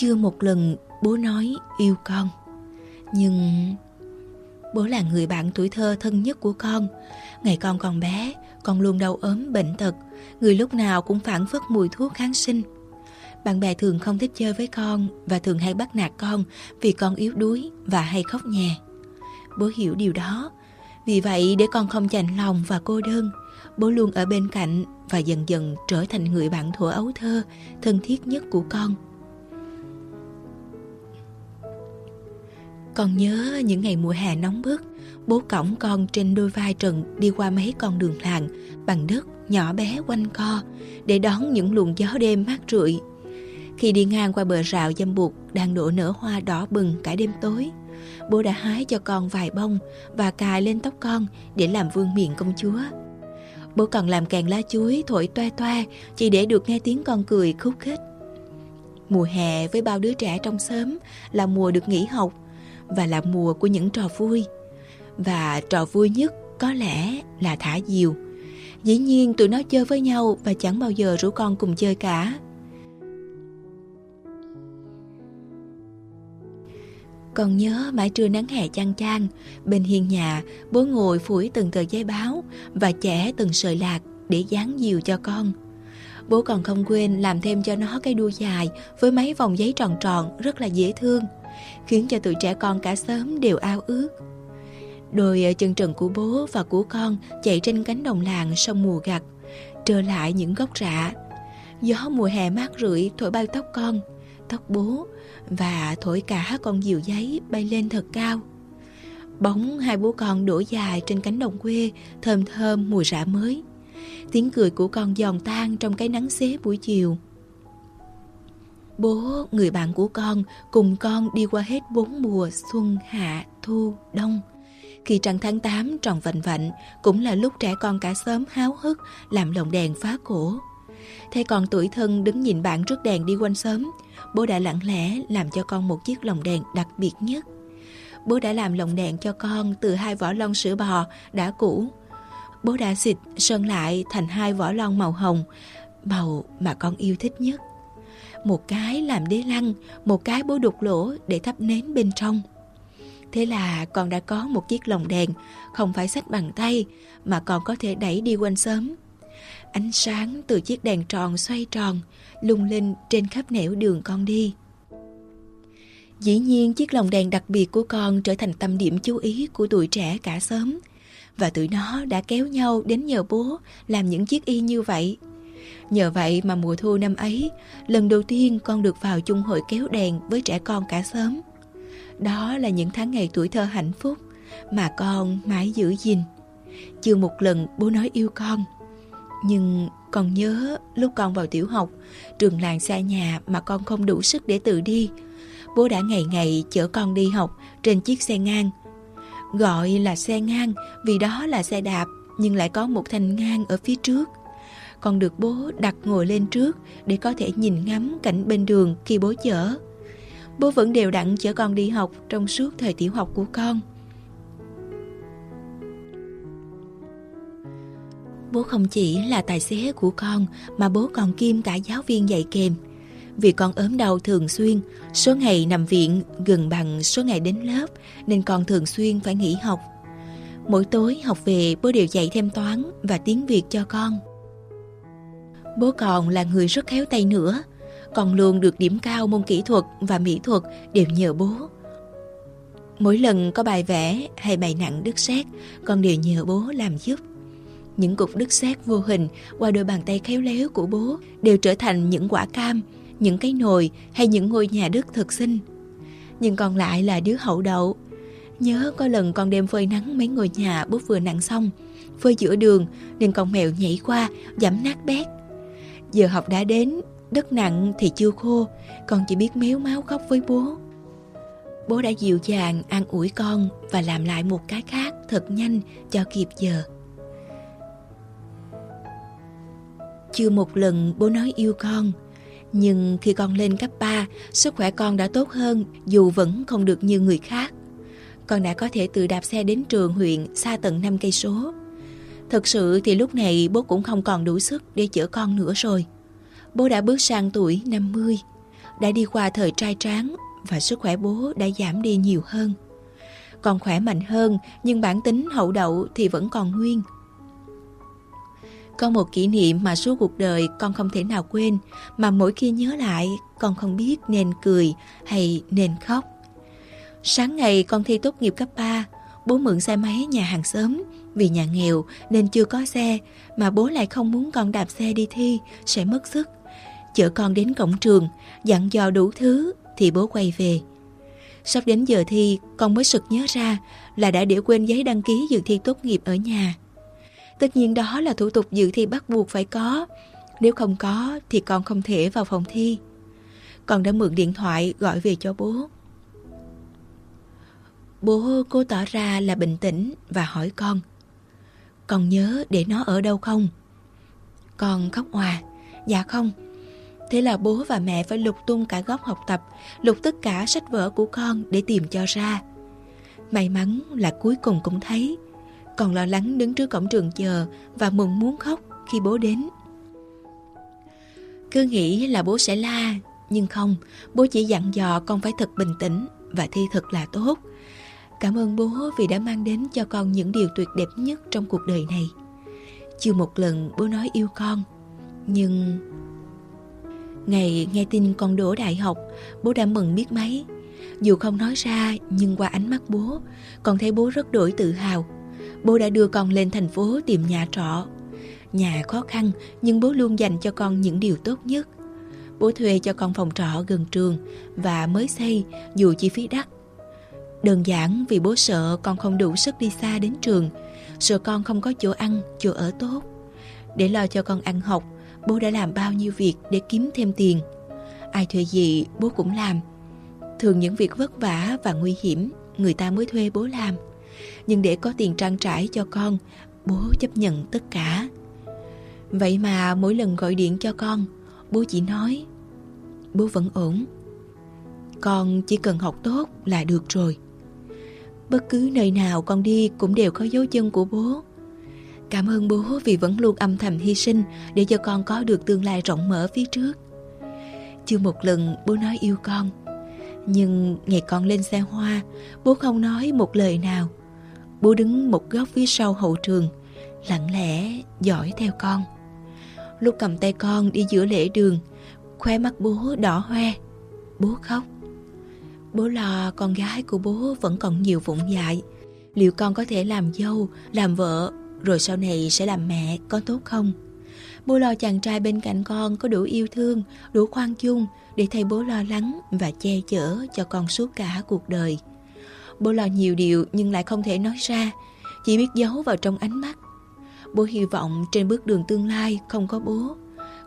Chưa một lần bố nói yêu con. Nhưng bố là người bạn tuổi thơ thân nhất của con. Ngày con còn bé, Con luôn đau ốm, bệnh tật. Người lúc nào cũng phản phất mùi thuốc kháng sinh. Bạn bè thường không thích chơi với con Và thường hay bắt nạt con Vì con yếu đuối và hay khóc nhè. Bố hiểu điều đó. Vì vậy, để con không chạnh lòng và cô đơn, Bố luôn ở bên cạnh Và dần dần trở thành người bạn thuở ấu thơ, Thân thiết nhất của con. Con nhớ những ngày mùa hè nóng bức, Bố cõng con trên đôi vai trần Đi qua mấy con đường làng, Bằng đất nhỏ bé quanh co, Để đón những luồng gió đêm mát rượi. Khi đi ngang qua bờ rào dâm buộc, Đang đổ nở hoa đỏ bừng cả đêm tối, Bố đã hái cho con vài bông Và cài lên tóc con Để làm vương miện công chúa. Bố còn làm kèn lá chuối thổi toe toe Chỉ để được nghe tiếng con cười khúc khích. Mùa hè với bao đứa trẻ trong xóm Là mùa được nghỉ học và là mùa của những trò vui. Và trò vui nhất có lẽ là thả diều. Dĩ nhiên tụi nó chơi với nhau Và chẳng bao giờ rủ con cùng chơi cả. Còn nhớ mãi trưa nắng hè chang chang, Bên hiên nhà, Bố ngồi phủi từng tờ giấy báo Và chẻ từng sợi lạc Để dán diều cho con. Bố còn không quên làm thêm cho nó cái đuôi dài Với mấy vòng giấy tròn tròn Rất là dễ thương Khiến cho tụi trẻ con cả sớm đều ao ước Đôi ờ, chân trần của bố và của con Chạy trên cánh đồng làng sau mùa gặt Trở lại những gốc rạ Gió mùa hè mát rượi thổi bay tóc con Tóc bố và thổi cả con diều giấy bay lên thật cao. Bóng hai bố con đổ dài trên cánh đồng quê, thơm thơm mùi rạ mới. Tiếng cười của con giòn tan trong cái nắng xế buổi chiều. Bố, người bạn của con, cùng con đi qua hết bốn mùa xuân, hạ, thu, đông. Khi trăng tháng 8 tròn vạnh vạnh, cũng là lúc trẻ con cả sớm háo hức làm lồng đèn phá cổ. Thấy con tuổi thân đứng nhìn bạn trước đèn đi quanh sớm, bố đã lặng lẽ làm cho con một chiếc lồng đèn đặc biệt nhất. Bố đã làm lồng đèn cho con từ hai vỏ lon sữa bò đã cũ. Bố đã xịt sơn lại thành hai vỏ lon màu hồng, màu mà con yêu thích nhất. Một cái làm đế lăng, một cái bố đục lỗ để thắp nến bên trong. Thế là con đã có một chiếc lồng đèn, không phải xách bằng tay, mà còn có thể đẩy đi quanh sớm. Ánh sáng từ chiếc đèn tròn xoay tròn, lung linh trên khắp nẻo đường con đi. Dĩ nhiên chiếc lồng đèn đặc biệt của con trở thành tâm điểm chú ý của tuổi trẻ cả sớm. Và tụi nó đã kéo nhau đến nhờ bố làm những chiếc y như vậy. Nhờ vậy mà mùa thu năm ấy, lần đầu tiên con được vào chung hội kéo đèn với trẻ con cả sớm. Đó là những tháng ngày tuổi thơ hạnh phúc mà con mãi giữ gìn. Chưa một lần bố nói yêu con. Nhưng con nhớ lúc con vào tiểu học, trường làng xa nhà mà con không đủ sức để tự đi. Bố đã ngày ngày chở con đi học trên chiếc xe ngang. Gọi là xe ngang, vì đó là xe đạp, nhưng lại có một thanh ngang ở phía trước. Con được bố đặt ngồi lên trước để có thể nhìn ngắm cảnh bên đường khi bố chở. Bố vẫn đều đặn chở con đi học trong suốt thời tiểu học của con. Bố không chỉ là tài xế của con, mà bố còn kiêm cả giáo viên dạy kèm. Vì con ốm đau thường xuyên, số ngày nằm viện gần bằng số ngày đến lớp nên con thường xuyên phải nghỉ học. Mỗi tối học về bố đều dạy thêm toán và tiếng Việt cho con. Bố còn là người rất khéo tay nữa, còn luôn được điểm cao môn kỹ thuật và mỹ thuật đều nhờ bố. Mỗi lần có bài vẽ hay bài nặng đứt xét, con đều nhờ bố làm giúp. Những cục đứt sét vô hình qua đôi bàn tay khéo léo của bố đều trở thành những quả cam, những cái nồi hay những ngôi nhà đất thật xinh. Nhưng còn lại là đứa hậu đậu. Nhớ có lần con đem phơi nắng mấy ngôi nhà bố vừa nặng xong, phơi giữa đường nên con mèo nhảy qua, giảm nát bét. Giờ học đã đến, đất nặng thì chưa khô, con chỉ biết méo máu khóc với bố. Bố đã dịu dàng an ủi con và làm lại một cái khác thật nhanh cho kịp giờ. Chưa một lần bố nói yêu con nhưng khi con lên cấp 3 Sức khỏe con đã tốt hơn, Dù vẫn không được như người khác Con đã có thể tự đạp xe đến trường huyện Xa tận 5 cây số Thật sự thì lúc này bố cũng không còn đủ sức Để chở con nữa rồi Bố đã bước sang tuổi 50 đã đi qua thời trai tráng và sức khỏe bố đã giảm đi nhiều hơn. Còn khỏe mạnh hơn, nhưng bản tính hậu đậu thì vẫn còn nguyên. Có một kỷ niệm mà suốt cuộc đời con không thể nào quên mà mỗi khi nhớ lại con không biết nên cười hay nên khóc. Sáng ngày con thi tốt nghiệp cấp 3, bố mượn xe máy nhà hàng xóm vì nhà nghèo nên chưa có xe mà bố lại không muốn con đạp xe đi thi sẽ mất sức. Chở con đến cổng trường, dặn dò đủ thứ thì bố quay về. Sắp đến giờ thi, con mới sực nhớ ra là đã để quên giấy đăng ký dự thi tốt nghiệp ở nhà. Tất nhiên đó là thủ tục dự thi bắt buộc phải có. Nếu không có thì con không thể vào phòng thi. Con đã mượn điện thoại gọi về cho bố. Bố cố tỏ ra là bình tĩnh và hỏi con. Con nhớ để nó ở đâu không? Con khóc hòa. Dạ không. Thế là bố và mẹ phải lục tung cả góc học tập, lục tất cả sách vở của con để tìm cho ra. May mắn là cuối cùng cũng thấy, còn lo lắng đứng trước cổng trường chờ và mừng muốn khóc khi bố đến. Cứ nghĩ là bố sẽ la, nhưng không, bố chỉ dặn dò con phải thật bình tĩnh và thi thật là tốt. Cảm ơn bố vì đã mang đến cho con những điều tuyệt đẹp nhất trong cuộc đời này. Chưa một lần bố nói yêu con, nhưng Ngày nghe tin con đỗ đại học, bố đã mừng biết mấy. Dù không nói ra, nhưng qua ánh mắt bố, con thấy bố rất đổi tự hào. Bố đã đưa con lên thành phố tìm nhà trọ. Nhà khó khăn, nhưng bố luôn dành cho con những điều tốt nhất. Bố thuê cho con phòng trọ gần trường và mới xây dù chi phí đắt. Đơn giản vì bố sợ con không đủ sức đi xa đến trường, sợ con không có chỗ ăn, chỗ ở tốt. Để lo cho con ăn học, bố đã làm bao nhiêu việc để kiếm thêm tiền. Ai thuê gì bố cũng làm. Thường những việc vất vả và nguy hiểm người ta mới thuê bố làm. Nhưng để có tiền trang trải cho con, bố chấp nhận tất cả. Vậy mà mỗi lần gọi điện cho con, bố chỉ nói Bố vẫn ổn. Con chỉ cần học tốt là được rồi. Bất cứ nơi nào con đi cũng đều có dấu chân của bố. Cảm ơn bố vì vẫn luôn âm thầm hy sinh để cho con có được tương lai rộng mở phía trước. Chưa một lần bố nói yêu con. Nhưng ngày con lên xe hoa, bố không nói một lời nào. Bố đứng một góc phía sau hậu trường, lặng lẽ dõi theo con. Lúc cầm tay con đi giữa lễ đường, khoe mắt bố đỏ hoe. Bố khóc. Bố lo con gái của bố vẫn còn nhiều vụng dại. Liệu con có thể làm dâu, làm vợ rồi sau này sẽ làm mẹ có tốt không? Bố lo chàng trai bên cạnh con có đủ yêu thương, đủ khoan dung để thầy bố lo lắng và che chở cho con suốt cả cuộc đời. Bố lo nhiều điều nhưng lại không thể nói ra, chỉ biết giấu vào trong ánh mắt. Bố hy vọng trên bước đường tương lai không có bố,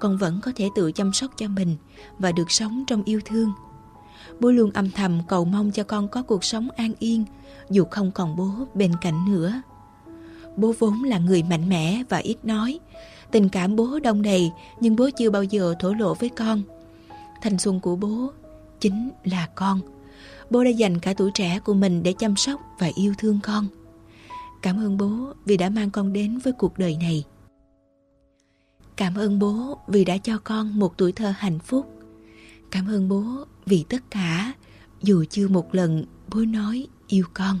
con vẫn có thể tự chăm sóc cho mình và được sống trong yêu thương. Bố luôn âm thầm cầu mong cho con có cuộc sống an yên dù không còn bố bên cạnh nữa. Bố vốn là người mạnh mẽ và ít nói. Tình cảm bố đông đầy nhưng bố chưa bao giờ thổ lộ với con. Thanh xuân của bố chính là con. Bố đã dành cả tuổi trẻ của mình để chăm sóc và yêu thương con. Cảm ơn bố vì đã mang con đến với cuộc đời này. Cảm ơn bố vì đã cho con một tuổi thơ hạnh phúc. Cảm ơn bố vì tất cả, dù chưa một lần bố nói yêu con.